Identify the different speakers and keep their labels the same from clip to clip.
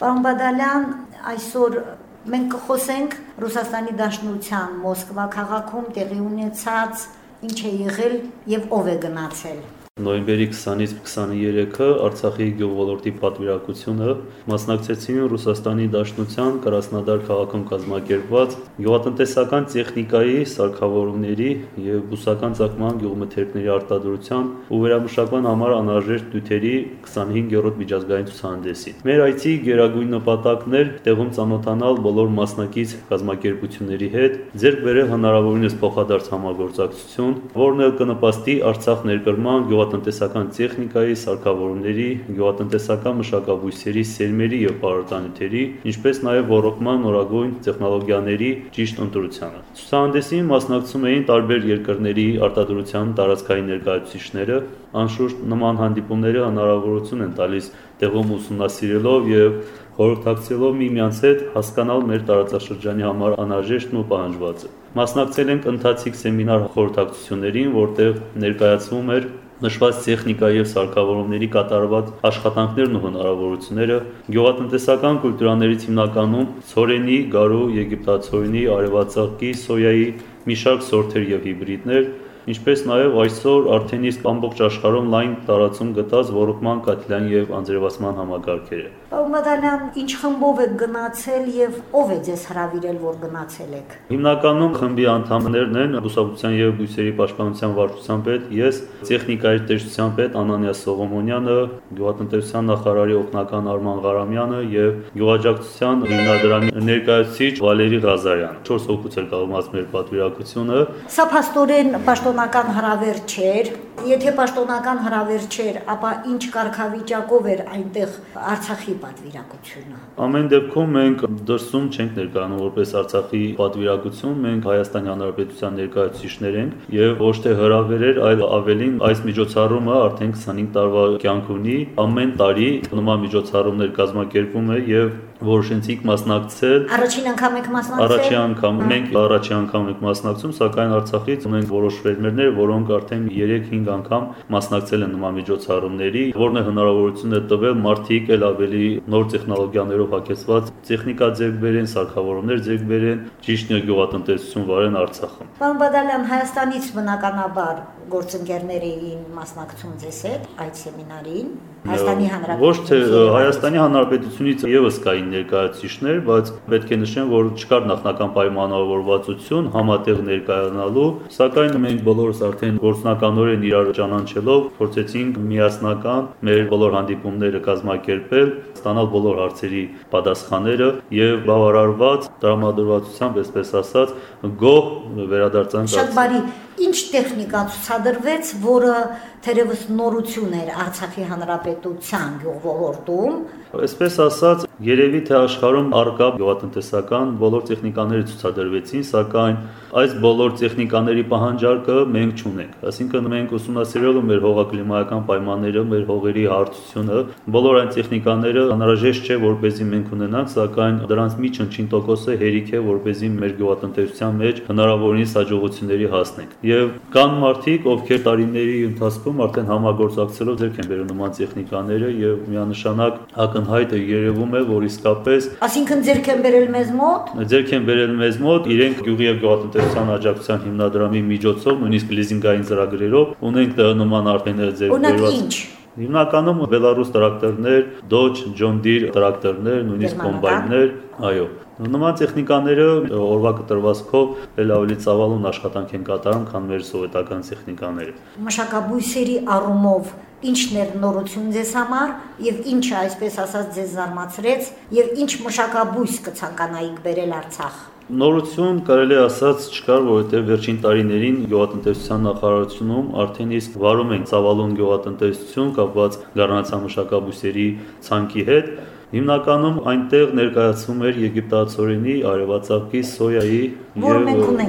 Speaker 1: Bambadalan Aysor մենք կխոսենք Ռուսաստանի Դաշնության Մոսկվա քաղաքում տեղի ունեցած ինչ է եղել եւ ով է գնացել
Speaker 2: նոյեմբերի 20-ից 23-ը Արցախի գյուղոլորտի պատվիրակությունը մասնակցեցին Ռուսաստանի Դաշնության Կրասնոդար քաղաքում կազմակերպված գյուղատնտեսական տեխնիկայի սարքավորումների եւ բուսական ցակման գյուղմթերքների արտադրության ու վերամշակման համար անհրաժեշտ նյութերի 25-րդ միջազգային ցուցահանդեսին։ Մեր այցի գերագույն նպատակն էր տեղում ծանոթանալ բոլոր մասնակից կազմակերպությունների հետ, ձեռք բերել հնարավորինս փոխադարձ համագործակցություն, որն էլ կնպաստի Արցախ ներկրման գյուղ գյուղատնտեսական տեխնիկայի, սարքավորումների, գյուղատնտեսական մշակաբույսերի, սերմերի եւ պարարտանյութերի, ինչպես նաեւ ռոռոկման նորագույն տեխնոլոգիաների ճիշտ ընտրությանը։ Ցուցահանդեսին մասնակցում էին տարբեր երկրների արտադրության տարածքային ներկայացուցիչները, անշուշտ նման հանդիպումները հնարավորություն են տալիս տեղում ուսումնասիրելով եւ խորհրդակցելով միմյանց հետ հասկանալ մեր տարածաշրջանի համար անհրաժեշտն ու պահանջվածը։ Մասնակցել ենք ընթացիկ սեմինար խորհրդակցություններին, որտեղ ներկայացվում էր նշված տեխնիկա եւ սարքավորումների կատարված աշխատանքներն ու հնարավորությունները գյուղատնտեսական կուլտուրաներից հիմնականում ցորենի, գարու, եգիպտացորենի, արևածաղկի, սոյայի մի շարք սորտեր եւ հիբրիդներ ինչպես նաև այսօր արդեն իսկ ամբողջ աշխարհում լայն տարածում գտած ռոռոկման կաթիլյան եւ անձրևացման համակարգերը։
Speaker 1: Պարոն Մադալյան, ինչ խմբով եք գնացել եւ ով է ձեզ հravirել, որ գնացել եք։
Speaker 2: Հիմնականում խմբի անդամներն են Բուսաբուծության եւ Բույսերի պաշտպանության վարչության պետ, ես, տեխնիկայի տեսչության պետ Անանիա Սողոմոնյանը, գյուղատնտեսության նախարարի օգնական Արման Ղարամյանը եւ գյուղաճակցության հիմնադրամի ներկայացուցիչ Վալերի Ղազարյանը։ 4 հոգուց էր կազմված մեր պատվիրակությունը։
Speaker 1: Սա փաստորեն պաշտոն պաշտոնական հրավեր չէր, եթե պաշտոնական հրավեր չէր, ապա ինչ կարգավիճակով էր այնտեղ Արցախի պատվիրակությունը։
Speaker 2: Ամեն դեպքում մենք դրսում չենք ներկայանում որպես Արցախի պատվիրակություն, մենք Հայաստանի Հանրապետության ներկայացուցիչներ ենք եւ ոչ թե հրավերեր, այլ ավելին այս միջոցառումը արդեն 25 տարվա կյանք ունի։ Ամեն տարի նման միջոցառումներ կազմակերպում է եւ որոշեցինք մասնակցել։
Speaker 1: Առաջին անգամ եք մասնակցել։
Speaker 2: Առաջին անգամ մենք առաջին անգամ ենք մասնակցում, սակայն Արցախից ունենք որոշ ֆերմերներ, որոնք արդեն 3-5 անգամ մասնակցել են նման միջոցառումների, որն է հնարավորություն է տվել մարդիկ էլ ավելի նոր տեխնոլոգիաներով հագեցված տեխնիկա ձեռք բերեն, սարքավորումներ ձեռք բերեն, ճիշտ գյուղատնտեսություն վարեն Արցախում։
Speaker 1: Պարոն Բադալյան, Հայաստանից բնականաբար գործընկերներ էին մասնակցում ձեզ հետ այդ սեմինարին։ Հայաստանի Հանրապետությունից։
Speaker 2: Ոչ թե Հայաստանի Հանրապետությունից եւս կային ներկայացուցիչներ, բայց պետք է նշեմ, որ չկար նախնական պայմանավորվածություն համատեղ ներկայանալու, սակայն մենք բոլորս արդեն գործնականորեն իրար ճանաչելով փորձեցինք միասնական մեր բոլոր հանդիպումները կազմակերպել, ստանալ բոլոր հարցերի պատասխանները եւ բավարարված տրամադրվածությամբ, այսպես ասած, գոհ վերադարձանք։
Speaker 1: Շատ բարի ինչ տեխնիկա ցուցադրվեց, որը թերևս նորություն էր Արցախի հանրապետության գյուղոլորտում։
Speaker 2: Այսպես ասած, երևի թե աշխարհում արկա գյուղատնտեսական բոլոր տեխնիկաները ցուցադրվեցին, սակայն այս բոլոր տեխնիկաների պահանջարկը մենք չունենք։ Այսինքն մենք ուսումնասիրելու մեր հողակլիմայական պայմանները, մեր հողերի հարթությունը, բոլոր այն տեխնիկաները անհրաժեշտ չէ, որպեսզի մենք ունենանք, սակայն դրանց միջնչին տոկոսը հերիք է, որպեսզի մեր գյուղատնտեսության մեջ հնարավորինս հաջողությունների հասնենք եւ կան մարդիկ, ովքեր տարիների ընթացքում արդեն համագործակցելով ձեռք են բերում նման տեխնիկաները եւ միանշանակ ակնհայտ է երևում է, որ իսկապես
Speaker 1: Այսինքն ձեռք են բերել մեզ մոտ?
Speaker 2: ձեռք են բերել մեզ մոտ իրենք գյուղի եւ գյուղատնտեսության աջակցության հիմնադրամի միջոցով, նույնիսկ լիզինգային ծրագրերով ունենք նման արդեն ձեռք
Speaker 1: բերված Օրինակ ինչ?
Speaker 2: Հիմնականում Բելարուս տրակտորներ, Dodge, John Deere տրակտորներ, նույնիսկ կոմբայններ, այո։ Նման տեխնիկաները օրվա կտրվածքով ել ավելի ծավալուն աշխատանք են կատարում, քան մեր սովետական տեխնիկաները։
Speaker 1: Մշակաբույսերի առումով ինչն էր նորություն ձեզ համար եւ ինչը այսպես ասած ձեզ զարմացրեց եւ ինչ մշակաբույս կցանկանայիք բերել Արցախ։
Speaker 2: Նորություն կարելի ասած չկար, որովհետև վերջին տարիներին գյուղատնտեսության նախարարությունում արդեն իսկ վարում են ծավալուն գյուղատնտեսություն կապված գառնացամշակաբույսերի ցանկի հետ Հիմնականում այնտեղ ներկայացվում էր եգիպտացորենի, արևածաղկի, սոյայի
Speaker 1: եւ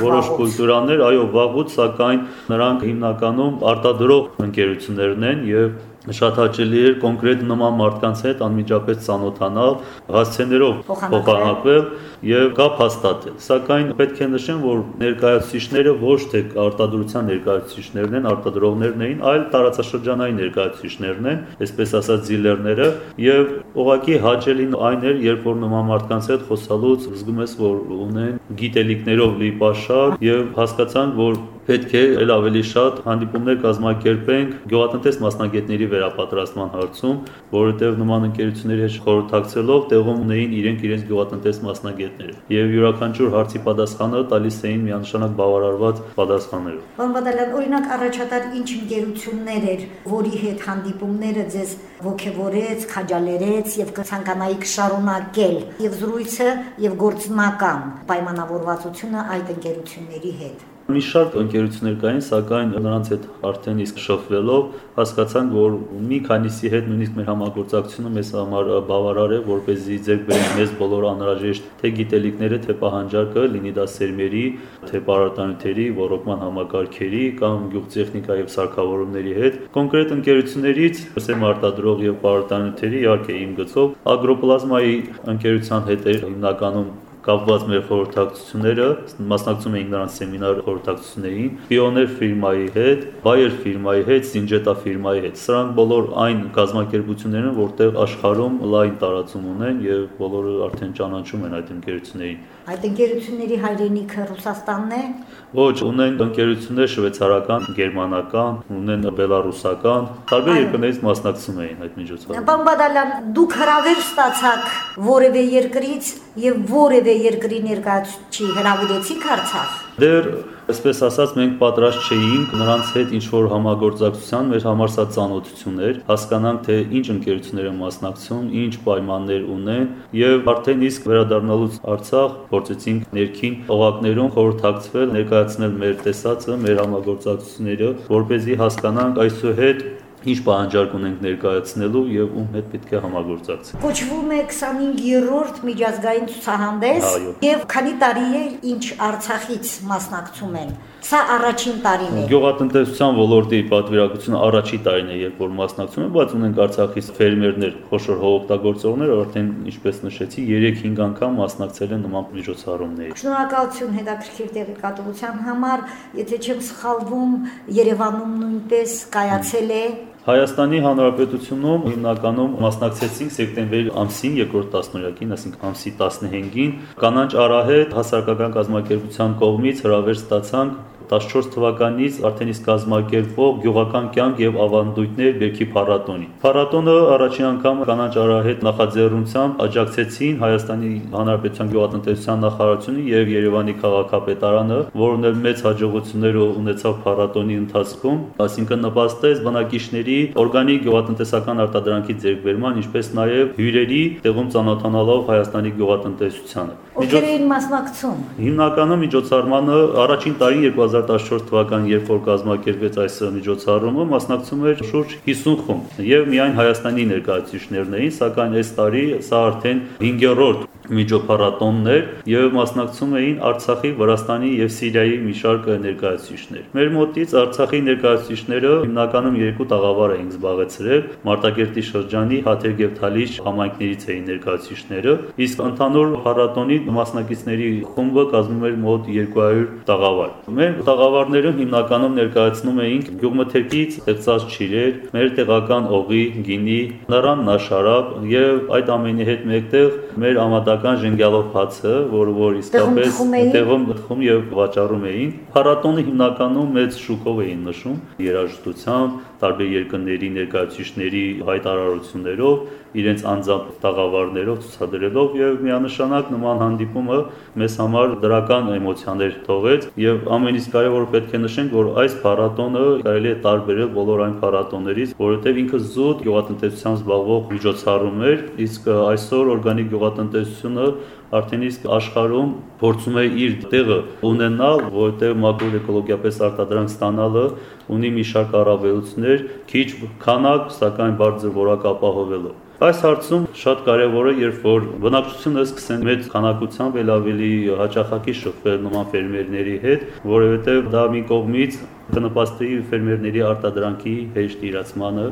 Speaker 2: որոշ կուլտուրաներ, այո, վաղուց, սակայն նրանք հիմնականում արտադրող ընկերություններն են եւ շատ հաճելի էր կոնկրետ նման մարդկանց հետ անմիջապես ծանոթանալ, հասցեներով փոխանակվել եւ կապ հաստատել։ Սակայն պետք է նշեմ, որ ներկայացուցիչները ոչ թե արտադրության ներկայացուցիչներն են, արտադրողներն էին, այլ տարածաշրջանային ներկայացուցիչներն են, այսպես ասած զիլերները եւ ուղղակի հաճելին այն էր, երբ որ նման մարդկանց հետ խոսալուց զգում ես, որ ունեն գիտելիքներով լի պաշար եւ հասկացան, որ պետք է ել ավելի շատ հանդիպումներ կազմակերպենք գյուղատնտես մասնագետների վերապատրաստման հարցում, որովհետև նման ընկերությունների հետ խորհրդակցելով տեղում ունեին իրենք իրենց գյուղատնտես մասնագետները եւ յուրաքանչյուր հարցի պատասխանը տալիս էին միանշանակ բավարարված պատասխաններով։
Speaker 1: Պարոն Բադալյան, օրինակ առաջատար ինչ ընկերություններ էր, որի հետ հանդիպումները ձեզ ողջևորեց, քաջալերեց եւ կցանկանայիք շարունակել եւ զրույցը եւ գործնական պայմանավորվածությունը այդ ընկերությունների հետ։
Speaker 2: Մի շարք ընկերություններ կային, սակայն նրանց հետ արդեն իսկ շփվելով հասկացանք, որ մի քանիսի հետ նույնիսկ մեր համագործակցությունը մեզ համար բավարար է, որ เป զի ձեր բերենք մեզ բոլոր անհրաժեշտ թե գիտելիքները, թե պահանջարկը, լինի դա սերմերի, թե պարարտանյութերի, ռոռոկման համակարգերի կամ գյուղտեխնիկա եւ սարքավորումների հետ։ Կոնկրետ ընկերություններից սերմ արտադրող եւ պարարտանյութերի իհարկե իմ գծով ագրոպլազմայի ընկերության հետ էր հիմնականում կապված մեր խորհրդակցությունները, մասնակցում էինք նրանց սեմինար խորհրդակցություններին, Pioneer ֆիրմայի հետ, Bayer ֆիրմայի հետ, Syngenta ֆիրմայի հետ։ Սրանք բոլոր այն կազմակերպություններն են, որտեղ աշխարհում լայն տարածում ունեն եւ բոլորը արդեն ճանաչում են այդ ընկերություններին։
Speaker 1: Այդ ընկերությունների հայրենիքը Ռուսաստանն է։
Speaker 2: Ոչ, ունեն ընկերություններ շվեյցարական, գերմանական, ունեն բելարուսական, տարբեր երկրներից մասնակցում էին այդ միջոցառումներին։
Speaker 1: Պարոն Բադալյան, դուք հրավեր ստացաք որևէ երկրից եւ որևէ երկրի ներկայացուցիչի հրավիրեցիք Արցախ։
Speaker 2: Դեռ այսպես ասած մենք պատրաստ չէինք նրանց հետ ինչ որ համագործակցության մեր համար սա ծանոթություն էր հասկանանք թե ինչ ընկերություններ են մասնակցում ինչ պայմաններ ունեն եւ արդեն իսկ վերադառնալուց Արցախ փորձեցինք ներքին օղակներում խորհրդակցվել ներկայացնել մեր տեսածը մեր համագործակցությունները որ เป զի հասկանանք այսուհետ ինչ պահանջարկ ունենք ներկայացնելու եւ ում հետ պետք է համագործակցենք։
Speaker 1: Կոչվում է 25-րդ միջազգային ցուցահանդես եւ քանի տարի է ինչ Արցախից մասնակցում են։ Սա առաջին տարին է։
Speaker 2: Գյուղատնտեսության ոլորտի պատվիրակությունը առաջի տարին է, երբ որ մասնակցում են, բայց ունենք Արցախից ֆերմերներ, խոշոր հողօգտագործողներ, արդեն ինչպես նշեցի, 3-5 անգամ մասնակցել են նման միջոցառումների։
Speaker 1: Շնորհակալություն հետաքրքիր տեղեկատվության համար, եթե չեմ սխալվում, Երևանում նույնպես կայացել է
Speaker 2: Հայաստանի Հանրապետությունում հիմնականում մասնակցեցինք սեպտեմբերի ամսին երկրորդ տասնօրյակին, ասենք ամսի 15-ին կանանչ արահետ հասարակական կազմակերպության կողմից հրավեր ստացանք 14 թվականից արդեն իսկ կազմակերպվող գյուղական կյանք եւ ավանդույթներ Բերքի փառատոնի։ Փառատոնը առաջին անգամ կանաչ արահետ նախաձեռնությամբ աջակցեցին Հայաստանի Հանրապետության գյուղատնտեսության նախարարությունը եւ Երևանի քաղաքապետարանը, էլ մեծ հաջողություններ ունեցավ փառատոնի ընթացքում, այսինքն նպաստեց բնակիչների օրգանիկ գյուղատնտեսական արտադրանքի ձեռքբերման, ինչպես նաեւ հյուրերի տեղում ծանոթանալով Հայաստանի գյուղատնտեսությանը։
Speaker 1: Ովքեր էին մասնակցում։
Speaker 2: Հիմնականում միջոցառմանը առաջին տարին 2014 թվականին, երբ որ կազմակերպվեց այս միջոցառումը, մասնակցում էր շուրջ 50 խումբ եւ միայն Հայաստանի ներկայացուցիչներն էին, սակայն այս տարի սա արդեն 5-րդ միջոփառատոններ եւ մասնակցում էին Արցախի, Վրաստանի եւ Սիրիայի մի շարք ներկայացուցիչներ։ Մեր մոտից Արցախի ներկայացուցիչները հիմնականում երկու տաղավար էին զբաղեցրել. Մարտակերտի շրջանի Հաթերգ եւ Թալիշ համայնքներից էին ներկայացուցիչները, իսկ ընդհանուր փառատոնի մասնակիցների խումբը կազմում էր մոտ 200 տաղավար։ Մեր տաղավարներում հիմնականում ներկայացնում էինք գյուղմթերքից ստեղծած ճիրեր, մեր տեղական օղի, գինի, նռան նաշարապ եւ այդ ամենի հետ մեկտեղ մեր ամատական ժենգյալով հացը, որը որ իսկապես տեղում թխում եւ վաճառում էին։ Փառատոնը հիմնականում մեծ շուկով էին նշում երաժշտությամբ, տարբեր երկրների ներկայացուցիչների հայտարարություններով իրենց անձամբ տաղավարներով ցուցադրելով եւ միանշանակ նման հանդիպումը մեզ համար դրական էմոցիաներ թողեց եւ ամենից կարևորը պետք է նշենք որ այս փառատոնը կարելի է տարբերել բոլոր այն փառատոններից որովհետեւ ինքը զուտ գյուղատնտեսությամբ զբաղվող միջոցառում էր իսկ այսօր օրգանիկ գյուղատնտեսությունը արդեն իսկ աշխարհում փորձում է իր տեղը ունենալ, որտեղ մակրոէկոլոգիապես արտադրանք ստանալը ունի մի շարք առավելություններ, քիչ քանակ, սակայն բարձր որակ ապահովելով։ Այս հարցում շատ կարևոր է, երբ որ բնակչությունը սկսեն մեծ քանակությամբ ել ավելի հաճախակի շփվել նման ֆերմերների հետ, որովհետև դա մի կողմից կնպաստի ֆերմերների արտադրանքի հեշտ իրացմանը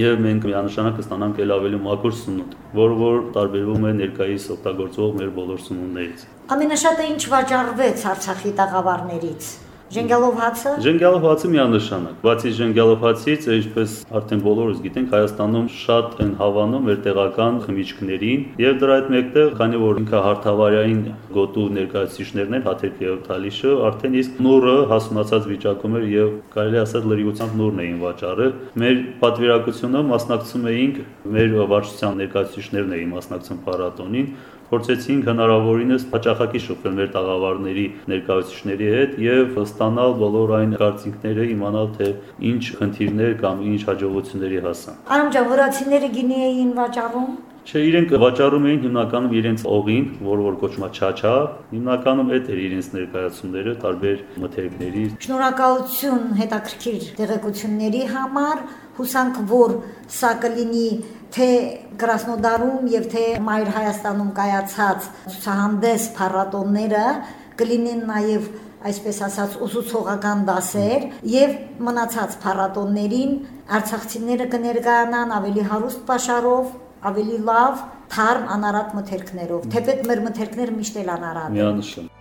Speaker 2: եւ մենք միանշանակ կստանանք ել ավելի մաքուր սնունդ, որը որ տարբերվում է ներկայիս օգտագործվող մեր բոլոր սնունդներից։
Speaker 1: Ամենաշատը ինչ վաճառվեց Արցախի տաղավարներից։ Ժենգյալով հացը։
Speaker 2: Ժենգյալով հացը միանշանակ։ Բացի ժենգյալով հացից, ինչպես արդեն բոլորս գիտենք, Հայաստանում շատ են հավանում մեր տեղական խմիչքներին, եւ դրա հետ մեկտեղ, քանի որ ինքը հարթավարային գոտու ներկայացուցիչներն են, հաթերք եւ թալիշը, արդեն իսկ նուրը հասունացած վիճակում էր եւ կարելի ասած լրիվությամբ նուրն էին վաճառել։ Մեր պատվիրակությունը մասնակցում էինք, մեր վարչության ներկայացուցիչներն էին մասնակցում փառատոնին, փորձեցինք հնարավորինս հաճախակի շփվել մեր տաղավարների ներկայացուցիչների հետ եւ ստանալ բոլոր այն կարծիքները, իմանալ թե ինչ խնդիրներ կամ ինչ հաջողությունների հասան։
Speaker 1: վրացիները գինի էին վաճառում։
Speaker 2: Չէ, իրենք վաճառում էին հիմնականում իրենց օղին, որը որ կոչվում է չաչա, հիմնականում այդ էր իրենց ներկայացումները տարբեր մթերքների։
Speaker 1: Շնորհակալություն հետաքրքիր տեղեկությունների համար, հուսանք որ սա կլինի թե Կրասնոդարում եւ թե Մայր Հայաստանում կայացած ցուցահանդես փառատոնները կլինեն նաեւ այսպես ասած ուսուցողական դասեր եւ մնացած փառատոններին արցախցիները կներկայանան ավելի հարուստ պաշարով, ավելի լավ, թարմ անարատ մթերքներով։ Թեպետ մեր մթերքները միշտ էլ անարատ
Speaker 2: են։ Միանշան